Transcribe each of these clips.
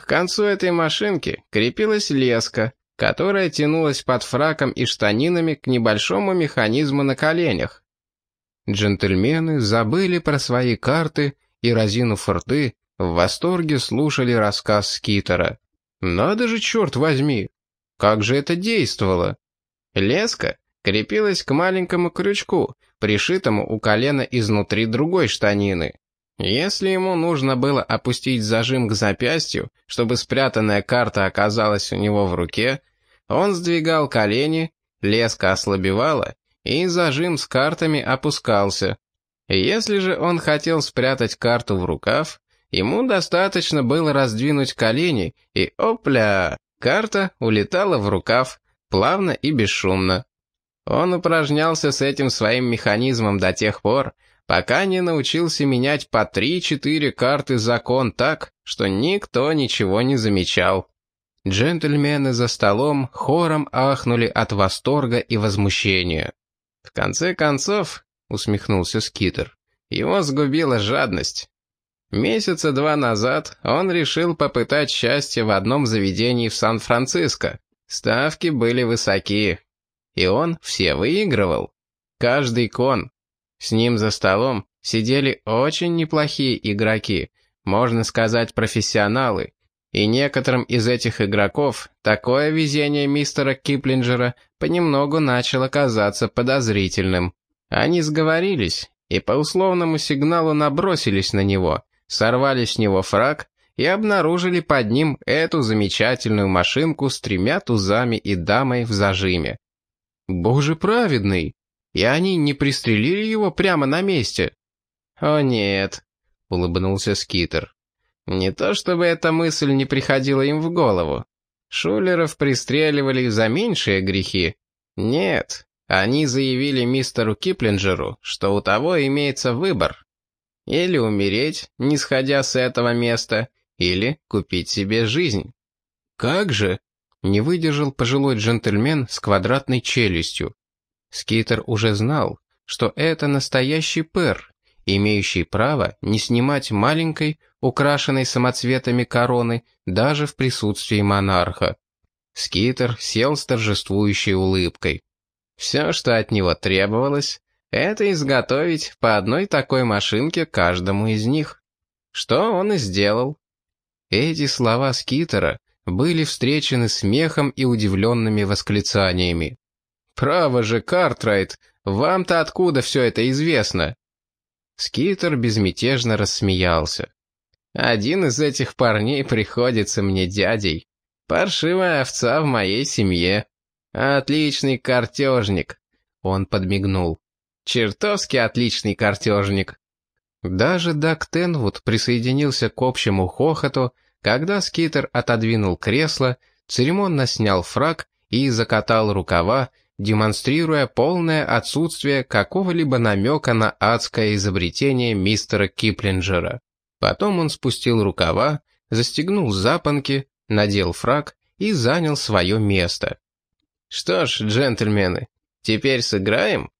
К концу этой машинки крепилась леска, которая тянулась под фраком и штанинами к небольшому механизму на коленях. Джентльмены забыли про свои карты и, разинув рты, в восторге слушали рассказ Скитера. «Надо же, черт возьми! Как же это действовало!» Леска крепилась к маленькому крючку, пришитому у колена изнутри другой штанины. Если ему нужно было опустить зажим к запястью, чтобы спрятанная карта оказалась у него в руке, он сдвигал колени, леска ослабевала, и зажим с картами опускался. Если же он хотел спрятать карту в рукав, ему достаточно было раздвинуть колени, и опля, карта улетала в рукав, плавно и бесшумно. Он упражнялся с этим своим механизмом до тех пор, пока не научился менять по 3-4 карты закон так, что никто ничего не замечал. Джентльмены за столом хором ахнули от восторга и возмущения. В конце концов, усмехнулся Скитер, его сгубила жадность. Месяца два назад он решил попытать счастье в одном заведении в Сан-Франциско. Ставки были высокие, и он все выигрывал. Каждый кон. С ним за столом сидели очень неплохие игроки, можно сказать профессионалы, и некоторым из этих игроков такое везение мистера Киплинджера понемногу начало казаться подозрительным. Они сговорились и по условному сигналу набросились на него, сорвали с него фраг и обнаружили под ним эту замечательную машинку с тремя тузами и дамой в зажиме. Боже праведный! И они не пристрелили его прямо на месте? О нет, улыбнулся Скитер. Не то чтобы эта мысль не приходила им в голову. Шулеров пристреливали за меньшие грехи. Нет, они заявили мистеру Киплинджеру, что у того имеется выбор. Или умереть, не сходя с этого места, или купить себе жизнь. Как же? Не выдержал пожилой джентльмен с квадратной челюстью. Скитер уже знал, что это настоящий пэр, имеющий право не снимать маленькой, украшенной самоцветами короны, даже в присутствии монарха. Скитер сел с торжествующей улыбкой. Все, что от него требовалось, это изготовить по одной такой машинке каждому из них. Что он и сделал. Эти слова Скитера были встречены смехом и удивленными восклицаниями. «Право же, Картрайт, вам-то откуда все это известно?» Скитер безмятежно рассмеялся. «Один из этих парней приходится мне дядей. Паршивая овца в моей семье. Отличный картежник!» Он подмигнул. «Чертовски отличный картежник!» Даже Дак Тенвуд присоединился к общему хохоту, когда скитер отодвинул кресло, церемонно снял фраг и закатал рукава, демонстрируя полное отсутствие какого-либо намека на адское изобретение мистера Киплинджера. Потом он спустил рукава, застегнул запонки, надел фраг и занял свое место. «Что ж, джентльмены, теперь сыграем?»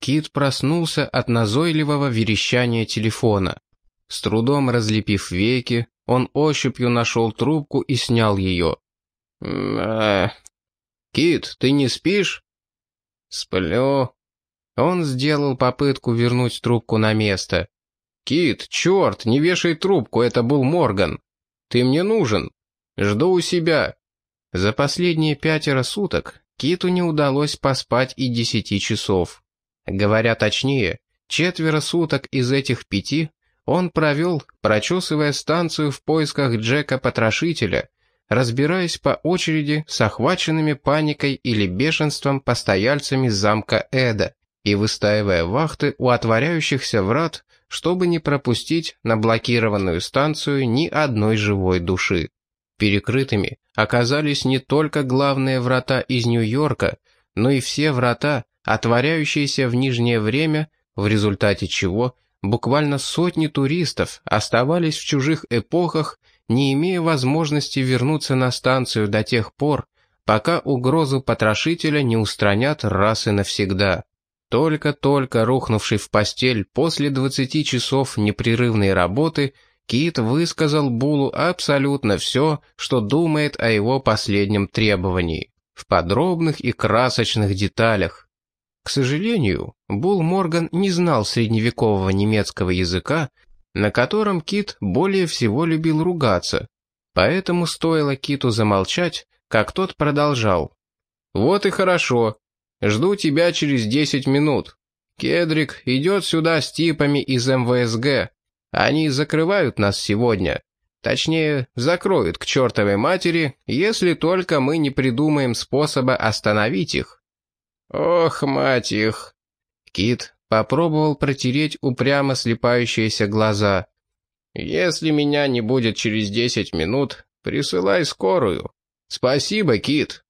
Кит проснулся от назойливого верещания телефона. С трудом разлепив веки, он ощупью нашел трубку и снял ее. «Э, «Кит, ты не спишь?» «Сплю». Он сделал попытку вернуть трубку на место. «Кит, черт, не вешай трубку, это был Морган. Ты мне нужен. Жду у себя». За последние пятеро суток Киту не удалось поспать и десяти часов. Говоря точнее, четверо суток из этих пяти он провел, прочесывая станцию в поисках Джека-потрошителя, разбираясь по очереди с охваченными паникой или бешенством постояльцами замка Эда и выстаивая вахты у отворяющихся врат, чтобы не пропустить на блокированную станцию ни одной живой души. Перекрытыми оказались не только главные врата из Нью-Йорка, но и все врата, отворяющиеся в нижнее время, в результате чего – буквально сотни туристов оставались в чужих эпохах, не имея возможности вернуться на станцию до тех пор, пока угрозу потрошителя не устранят раз и навсегда. Только-только рухнувший в постель после 20 часов непрерывной работы, Кит высказал Булу абсолютно все, что думает о его последнем требовании, в подробных и красочных деталях. К сожалению, Бул Морган не знал средневекового немецкого языка, на котором Кит более всего любил ругаться, поэтому стоило Киту замолчать, как тот продолжал. «Вот и хорошо. Жду тебя через десять минут. Кедрик идет сюда с типами из МВСГ. Они закрывают нас сегодня. Точнее, закроют к чертовой матери, если только мы не придумаем способа остановить их. Ох, мать их. Кит попробовал протереть упрямо слепающиеся глаза. Если меня не будет через десять минут, присылай скорую. Спасибо, Кит.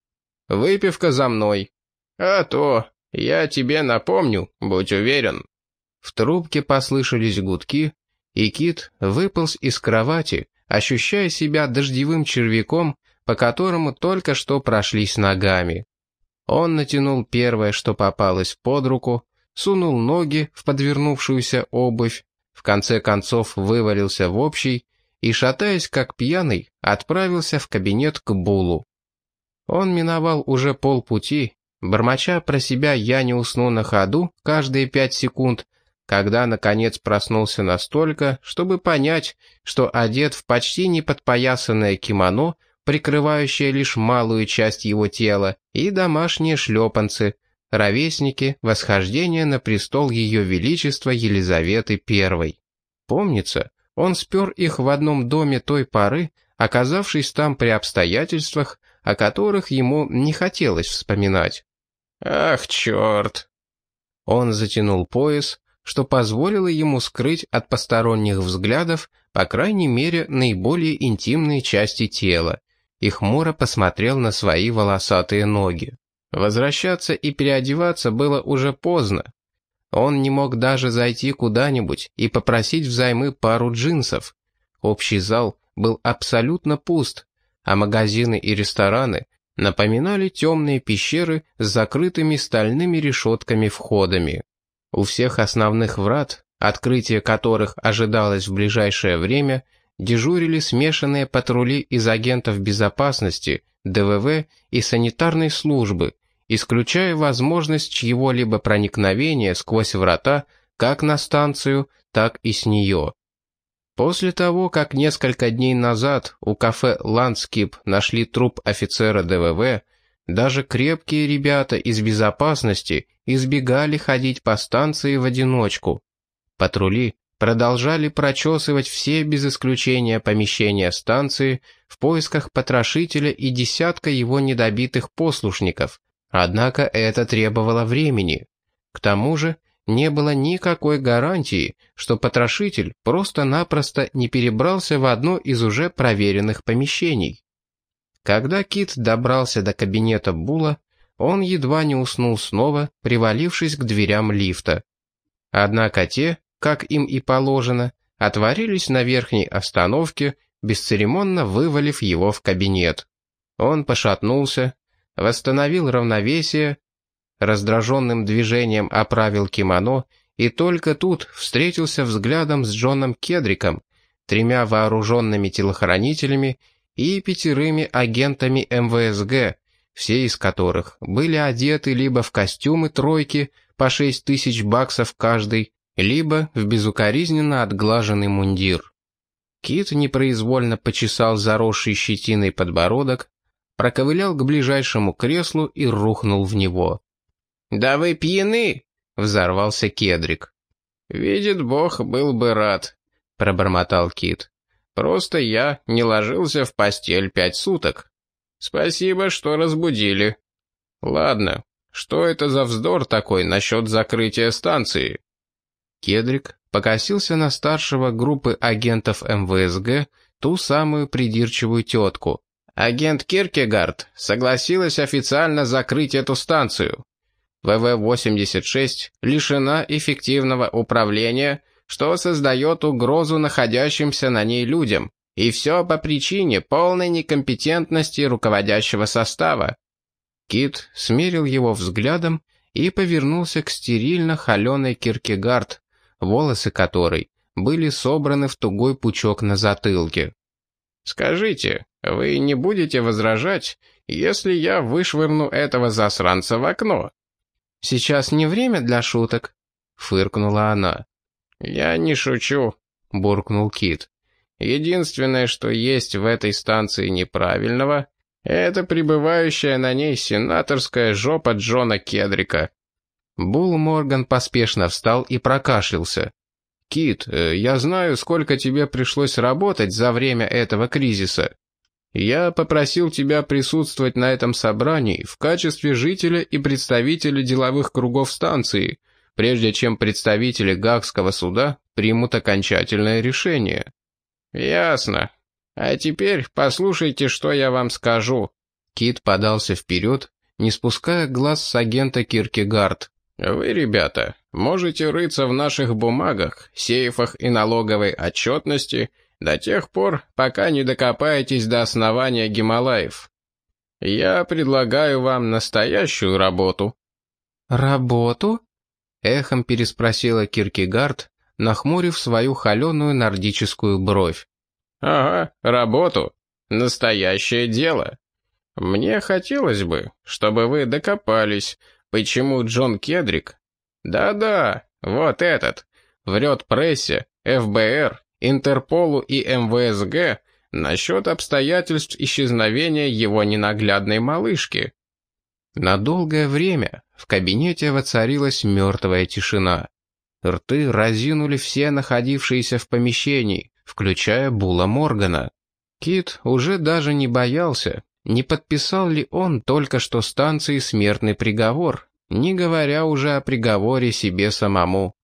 Выпивка за мной. А то, я тебе напомню, будь уверен. В трубке послышались гудки, и Кит выполз из кровати, ощущая себя дождевым червяком, по которому только что прошлись ногами. Он натянул первое, что попалось под руку, сунул ноги в подвернувшуюся обувь, в конце концов вывалился в общий и, шатаясь как пьяный, отправился в кабинет к Булу. Он миновал уже полпути, бормоча про себя «я не усну на ходу» каждые пять секунд, когда, наконец, проснулся настолько, чтобы понять, что одет в почти неподпоясанное кимоно, прикрывающее лишь малую часть его тела, и домашние шлепанцы, ровесники восхождения на престол Ее Величества Елизаветы I. Помнится, он спер их в одном доме той поры, оказавшись там при обстоятельствах, о которых ему не хотелось вспоминать. «Ах, черт!» Он затянул пояс, что позволило ему скрыть от посторонних взглядов, по крайней мере, наиболее интимные части тела, и хмуро посмотрел на свои волосатые ноги. Возвращаться и переодеваться было уже поздно. Он не мог даже зайти куда-нибудь и попросить взаймы пару джинсов. Общий зал был абсолютно пуст, а магазины и рестораны напоминали темные пещеры с закрытыми стальными решетками-входами. У всех основных врат, открытие которых ожидалось в ближайшее время, дежурили смешанные патрули из агентов безопасности, ДВВ и санитарной службы, исключая возможность чьего-либо проникновения сквозь врата как на станцию, так и с нее. После того, как несколько дней назад у кафе «Ландскип» нашли труп офицера ДВВ, даже крепкие ребята из безопасности избегали ходить по станции в одиночку. Патрули продолжали прочесывать все без исключения помещения станции в поисках потрошителя и десятка его недобитых послушников, однако это требовало времени. К тому же не было никакой гарантии, что потрошитель просто-напросто не перебрался в одно из уже проверенных помещений. Когда Кит добрался до кабинета Була, он едва не уснул снова, привалившись к дверям лифта. Однако те, как им и положено, отворились на верхней остановке, бесцеремонно вывалив его в кабинет. Он пошатнулся, восстановил равновесие, раздраженным движением оправил кимоно и только тут встретился взглядом с Джоном Кедриком, тремя вооруженными телохранителями и пятерыми агентами МВСГ, все из которых были одеты либо в костюмы тройки по 6 тысяч баксов каждый, либо в безукоризненно отглаженный мундир. Кит непроизвольно почесал заросший щетиной подбородок, проковылял к ближайшему креслу и рухнул в него. «Да вы пьяны!» — взорвался Кедрик. «Видит Бог, был бы рад», — пробормотал Кит. Просто я не ложился в постель пять суток. Спасибо, что разбудили. Ладно, что это за вздор такой насчет закрытия станции? Кедрик покосился на старшего группы агентов МВСГ, ту самую придирчивую тетку. Агент Киркегард согласилась официально закрыть эту станцию. ВВ-86 лишена эффективного управления что создает угрозу находящимся на ней людям, и все по причине полной некомпетентности руководящего состава. Кит смерил его взглядом и повернулся к стерильно холеной Киркегард, волосы которой были собраны в тугой пучок на затылке. «Скажите, вы не будете возражать, если я вышвырну этого засранца в окно?» «Сейчас не время для шуток», — фыркнула она. «Я не шучу», — буркнул Кит. «Единственное, что есть в этой станции неправильного, это пребывающая на ней сенаторская жопа Джона Кедрика». Бул Морган поспешно встал и прокашлялся. «Кит, э, я знаю, сколько тебе пришлось работать за время этого кризиса. Я попросил тебя присутствовать на этом собрании в качестве жителя и представителя деловых кругов станции, прежде чем представители Гагского суда примут окончательное решение». «Ясно. А теперь послушайте, что я вам скажу». Кит подался вперед, не спуская глаз с агента Киркегард. «Вы, ребята, можете рыться в наших бумагах, сейфах и налоговой отчетности до тех пор, пока не докопаетесь до основания Гималаев. Я предлагаю вам настоящую работу». «Работу?» — эхом переспросила Киркегард, нахмурив свою холеную нордическую бровь. «Ага, работу. Настоящее дело. Мне хотелось бы, чтобы вы докопались, Почему Джон Кедрик? Да-да, вот этот. Врет прессе, ФБР, Интерполу и МВСГ насчет обстоятельств исчезновения его ненаглядной малышки. На долгое время в кабинете воцарилась мертвая тишина. Рты разинули все находившиеся в помещении, включая Була Моргана. Кит уже даже не боялся, не подписал ли он только что станции смертный приговор, не говоря уже о приговоре себе самому.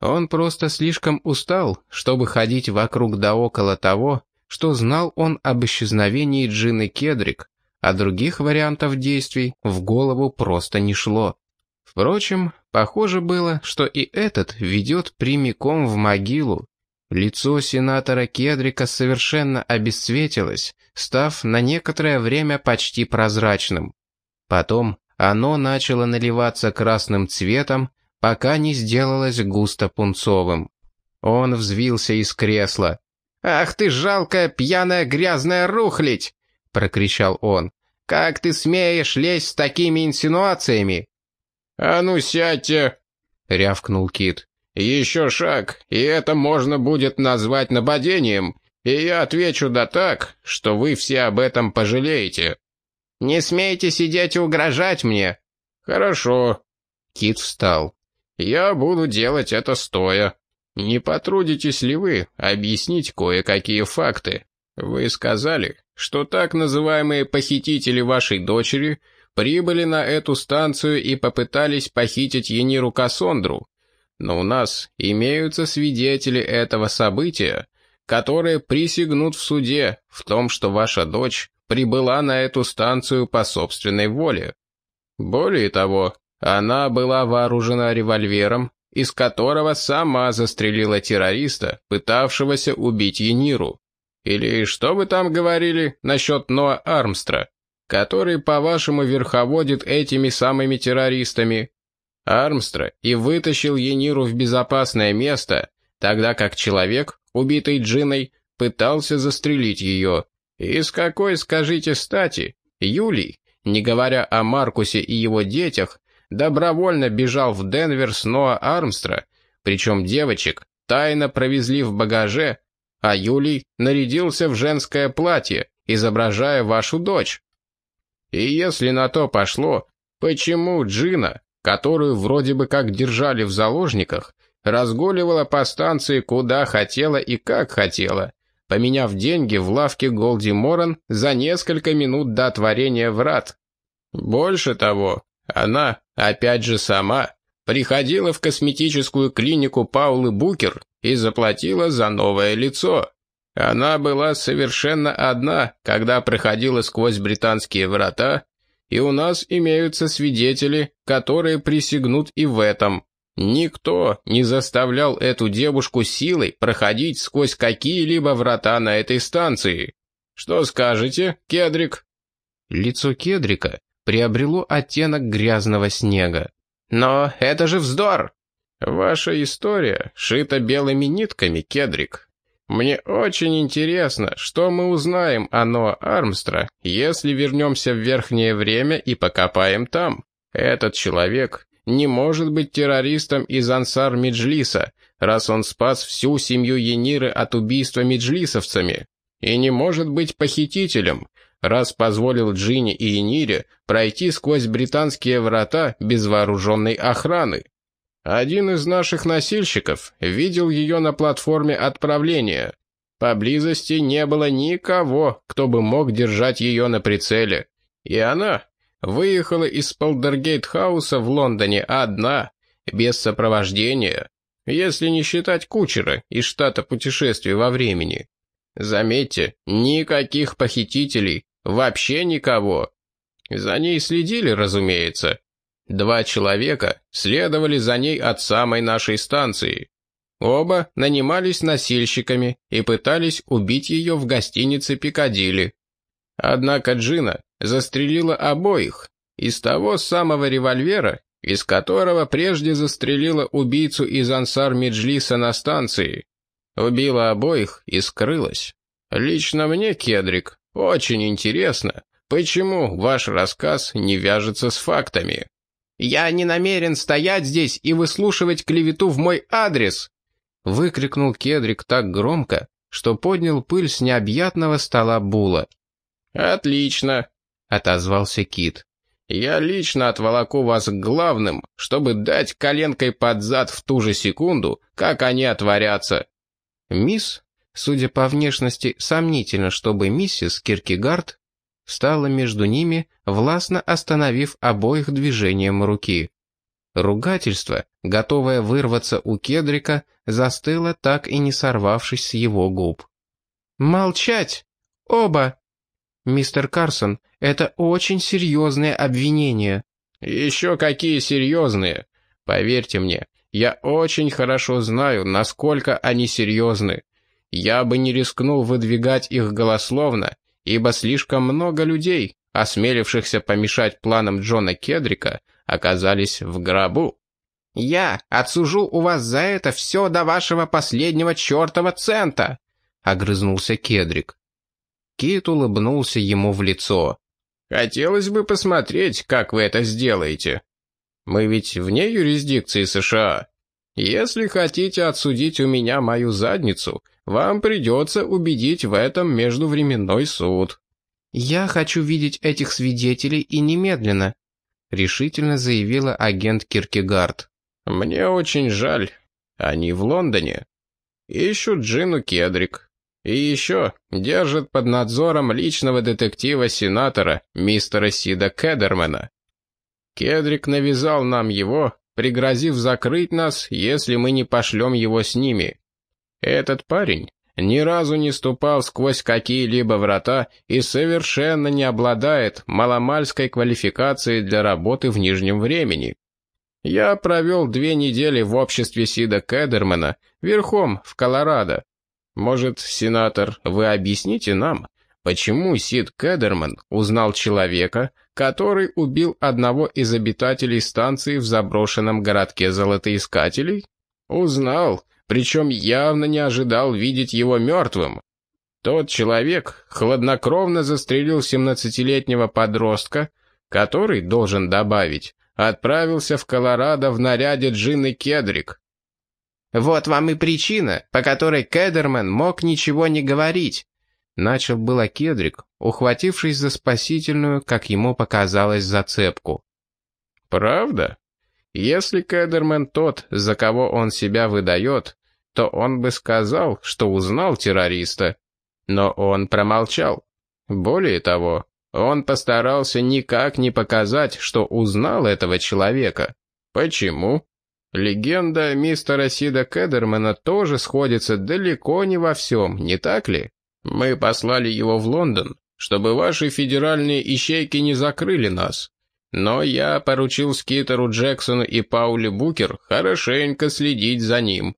Он просто слишком устал, чтобы ходить вокруг да около того, что знал он об исчезновении Джины Кедрик, а других вариантов действий в голову просто не шло. Впрочем, похоже было, что и этот ведет прямиком в могилу, Лицо сенатора Кедрика совершенно обесцветилось, став на некоторое время почти прозрачным. Потом оно начало наливаться красным цветом, пока не сделалось густо пунцовым. Он взвился из кресла. «Ах ты жалкая пьяная грязная рухлядь!» — прокричал он. «Как ты смеешь лезть с такими инсинуациями?» «А ну сядьте!» — рявкнул Кит. Еще шаг, и это можно будет назвать нападением, и я отвечу да так, что вы все об этом пожалеете. Не смейте сидеть и угрожать мне. Хорошо. Кит встал. Я буду делать это стоя. Не потрудитесь ли вы объяснить кое-какие факты? Вы сказали, что так называемые похитители вашей дочери прибыли на эту станцию и попытались похитить Ениру Кассондру, но у нас имеются свидетели этого события, которые присягнут в суде в том, что ваша дочь прибыла на эту станцию по собственной воле. Более того, она была вооружена револьвером, из которого сама застрелила террориста, пытавшегося убить Ениру. Или что вы там говорили насчет Ноа Армстра, который, по-вашему, верховодит этими самыми террористами, Армстра и вытащил Ениру в безопасное место, тогда как человек, убитый Джиной, пытался застрелить ее. И с какой, скажите, стати, Юлий, не говоря о Маркусе и его детях, добровольно бежал в Денвер с Ноа Армстра, причем девочек тайно провезли в багаже, а Юлий нарядился в женское платье, изображая вашу дочь. И если на то пошло, почему Джина, которую вроде бы как держали в заложниках, разгуливала по станции куда хотела и как хотела, поменяв деньги в лавке Голди Моран за несколько минут до отворения врат. Больше того, она, опять же сама, приходила в косметическую клинику Паулы Букер и заплатила за новое лицо. Она была совершенно одна, когда проходила сквозь британские врата и у нас имеются свидетели, которые присягнут и в этом. Никто не заставлял эту девушку силой проходить сквозь какие-либо врата на этой станции. Что скажете, Кедрик?» Лицо Кедрика приобрело оттенок грязного снега. «Но это же вздор!» Ваша история шита белыми нитками, Кедрик. Мне очень интересно, что мы узнаем о Ноа Армстра, если вернемся в верхнее время и покопаем там. Этот человек не может быть террористом из Ансар Меджлиса, раз он спас всю семью Ениры от убийства меджлисовцами, и не может быть похитителем, раз позволил Джинни и Енире пройти сквозь британские врата без вооруженной охраны. Один из наших носильщиков видел ее на платформе отправления. Поблизости не было никого, кто бы мог держать ее на прицеле. И она выехала из Полдергейт-хауса в Лондоне одна, без сопровождения, если не считать кучера из штата путешествий во времени. Заметьте, никаких похитителей, вообще никого. За ней следили, разумеется, Два человека следовали за ней от самой нашей станции. Оба нанимались носильщиками и пытались убить ее в гостинице Пикадилли. Однако Джина застрелила обоих из того самого револьвера, из которого прежде застрелила убийцу из Ансар Меджлиса на станции. Убила обоих и скрылась. Лично мне, Кедрик, очень интересно, почему ваш рассказ не вяжется с фактами. «Я не намерен стоять здесь и выслушивать клевету в мой адрес!» Выкрикнул Кедрик так громко, что поднял пыль с необъятного стола Була. «Отлично!» — отозвался Кит. «Я лично отволоку вас к главным, чтобы дать коленкой под зад в ту же секунду, как они отворятся». Мисс, судя по внешности, сомнительно, чтобы миссис Киркигард встала между ними, властно остановив обоих движением руки. Ругательство, готовое вырваться у Кедрика, застыло так и не сорвавшись с его губ. «Молчать! Оба!» «Мистер Карсон, это очень серьезные обвинения». «Еще какие серьезные! Поверьте мне, я очень хорошо знаю, насколько они серьезны. Я бы не рискнул выдвигать их голословно, ибо слишком много людей, осмелившихся помешать планам Джона Кедрика, оказались в гробу. «Я отсужу у вас за это все до вашего последнего чертова цента!» — огрызнулся Кедрик. Кит улыбнулся ему в лицо. «Хотелось бы посмотреть, как вы это сделаете. Мы ведь вне юрисдикции США. Если хотите отсудить у меня мою задницу, вам придется убедить в этом междувременной суд». «Я хочу видеть этих свидетелей и немедленно», — решительно заявила агент Киркегард. «Мне очень жаль. Они в Лондоне. Ищут Джину Кедрик. И еще держат под надзором личного детектива-сенатора, мистера Сида Кедермена. Кедрик навязал нам его, пригрозив закрыть нас, если мы не пошлем его с ними. Этот парень ни разу не ступал сквозь какие-либо врата и совершенно не обладает маломальской квалификацией для работы в Нижнем времени. Я провел две недели в обществе Сида Кедермана, верхом, в Колорадо. Может, сенатор, вы объясните нам, почему Сид Кедерман узнал человека, который убил одного из обитателей станции в заброшенном городке золотоискателей? Узнал, причем явно не ожидал видеть его мертвым. Тот человек хладнокровно застрелил 17-летнего подростка, который, должен добавить, отправился в Колорадо в наряде Джинны Кедрик. «Вот вам и причина, по которой Кедерман мог ничего не говорить», начал было Кедрик, ухватившись за спасительную, как ему показалось, зацепку. «Правда?» Если Кедермен тот, за кого он себя выдает, то он бы сказал, что узнал террориста. Но он промолчал. Более того, он постарался никак не показать, что узнал этого человека. Почему? Легенда мистера Сида Кедермена тоже сходится далеко не во всем, не так ли? Мы послали его в Лондон, чтобы ваши федеральные ищейки не закрыли нас. Но я поручил Скитеру Джексону и Пауле Букер хорошенько следить за ним.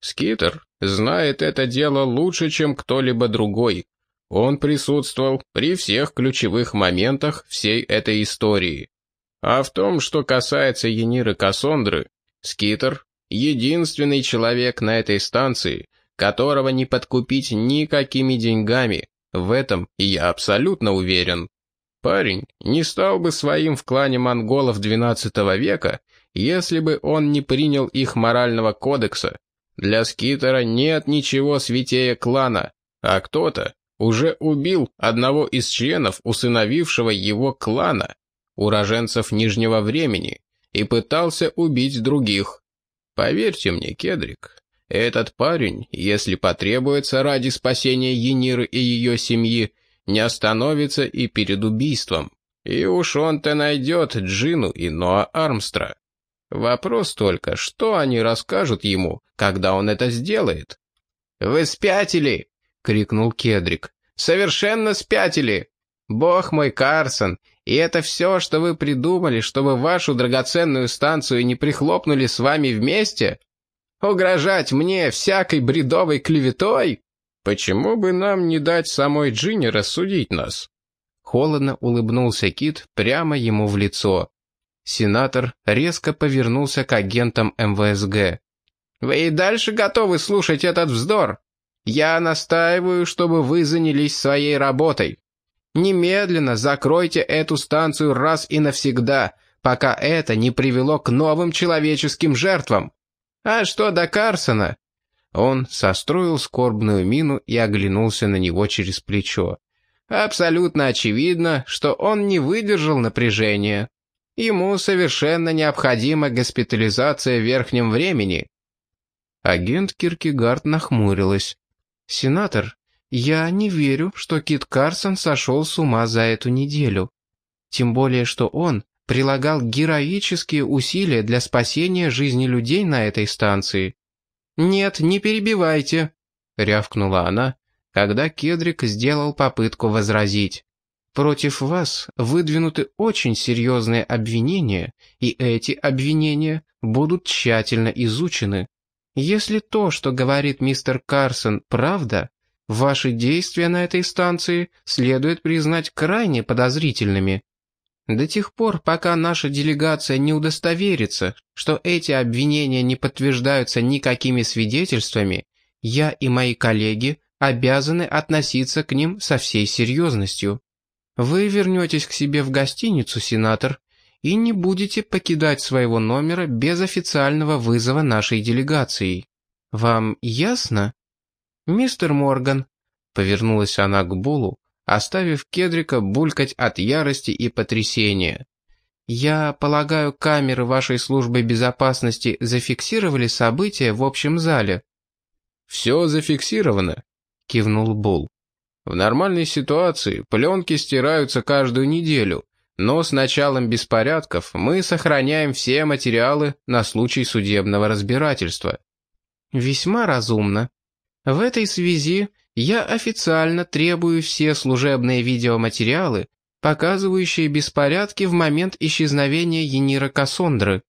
Скитер знает это дело лучше, чем кто-либо другой. Он присутствовал при всех ключевых моментах всей этой истории. А в том, что касается Ениры Кассандры, Скитер единственный человек на этой станции, которого не подкупить никакими деньгами. В этом я абсолютно уверен. Парень не стал бы своим в клане монголов XII века, если бы он не принял их морального кодекса. Для Скитера нет ничего святее клана, а кто-то уже убил одного из членов усыновившего его клана, уроженцев Нижнего Времени, и пытался убить других. Поверьте мне, Кедрик, этот парень, если потребуется ради спасения Ениры и ее семьи, не остановится и перед убийством. И уж он-то найдет Джину и Ноа Армстра. Вопрос только, что они расскажут ему, когда он это сделает? «Вы спятили!» — крикнул Кедрик. «Совершенно спятили! Бог мой, Карсон, и это все, что вы придумали, чтобы вашу драгоценную станцию не прихлопнули с вами вместе? Угрожать мне всякой бредовой клеветой? Почему бы нам не дать самой Джинни рассудить нас?» Холодно улыбнулся Кит прямо ему в лицо. Сенатор резко повернулся к агентам МВСГ. «Вы и дальше готовы слушать этот вздор? Я настаиваю, чтобы вы занялись своей работой. Немедленно закройте эту станцию раз и навсегда, пока это не привело к новым человеческим жертвам. А что до Карсона?» Он состроил скорбную мину и оглянулся на него через плечо. «Абсолютно очевидно, что он не выдержал напряжения. Ему совершенно необходима госпитализация в верхнем времени». Агент Киркегард нахмурилась. «Сенатор, я не верю, что Кит Карсон сошел с ума за эту неделю. Тем более, что он прилагал героические усилия для спасения жизни людей на этой станции. «Нет, не перебивайте», — рявкнула она, когда Кедрик сделал попытку возразить. «Против вас выдвинуты очень серьезные обвинения, и эти обвинения будут тщательно изучены. Если то, что говорит мистер Карсон, правда, ваши действия на этой станции следует признать крайне подозрительными. До тех пор, пока наша делегация не удостоверится, что эти обвинения не подтверждаются никакими свидетельствами, я и мои коллеги обязаны относиться к ним со всей серьезностью. Вы вернетесь к себе в гостиницу, сенатор, и не будете покидать своего номера без официального вызова нашей делегации. Вам ясно? Мистер Морган, повернулась она к Булу, оставив Кедрика булькать от ярости и потрясения. «Я полагаю, камеры вашей службы безопасности зафиксировали события в общем зале?» «Все зафиксировано», — кивнул Бул. «В нормальной ситуации пленки стираются каждую неделю, но с началом беспорядков мы сохраняем все материалы на случай судебного разбирательства». «Весьма разумно. В этой связи я официально требую все служебные видеоматериалы, показывающие беспорядки в момент исчезновения Енира Кассондры».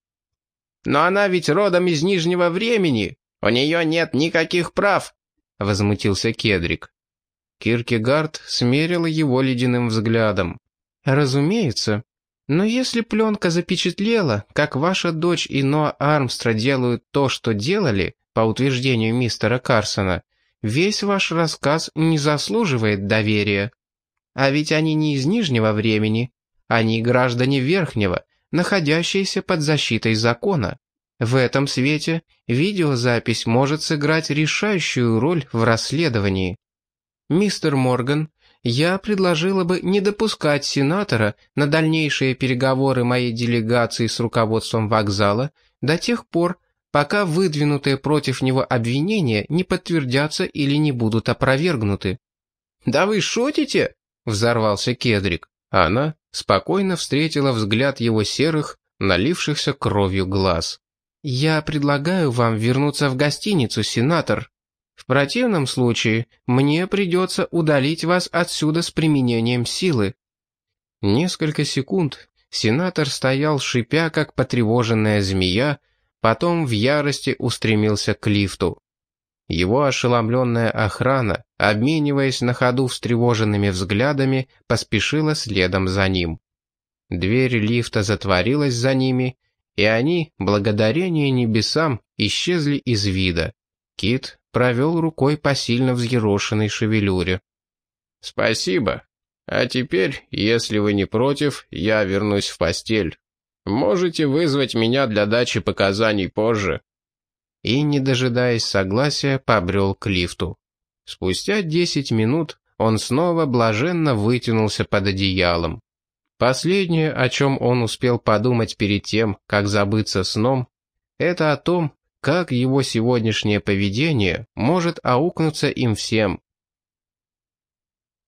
«Но она ведь родом из Нижнего Времени, у нее нет никаких прав», — возмутился Кедрик. Киркегард смерила его ледяным взглядом. «Разумеется. Но если пленка запечатлела, как ваша дочь и Ноа Армстра делают то, что делали, по утверждению мистера Карсона, весь ваш рассказ не заслуживает доверия. А ведь они не из Нижнего времени, они граждане Верхнего, находящиеся под защитой закона. В этом свете видеозапись может сыграть решающую роль в расследовании. Мистер Морган я предложила бы не допускать сенатора на дальнейшие переговоры моей делегации с руководством вокзала до тех пор, пока выдвинутые против него обвинения не подтвердятся или не будут опровергнуты. «Да вы шутите?» — взорвался Кедрик. Она спокойно встретила взгляд его серых, налившихся кровью глаз. «Я предлагаю вам вернуться в гостиницу, сенатор», в противном случае мне придется удалить вас отсюда с применением силы». Несколько секунд сенатор стоял, шипя, как потревоженная змея, потом в ярости устремился к лифту. Его ошеломленная охрана, обмениваясь на ходу встревоженными взглядами, поспешила следом за ним. Дверь лифта затворилась за ними, и они, благодарение небесам, исчезли из вида. Кит провел рукой по сильно взъерошенной шевелюре. «Спасибо. А теперь, если вы не против, я вернусь в постель. Можете вызвать меня для дачи показаний позже». И, не дожидаясь согласия, побрел к лифту. Спустя десять минут он снова блаженно вытянулся под одеялом. Последнее, о чем он успел подумать перед тем, как забыться сном, это о том, как его сегодняшнее поведение может аукнуться им всем,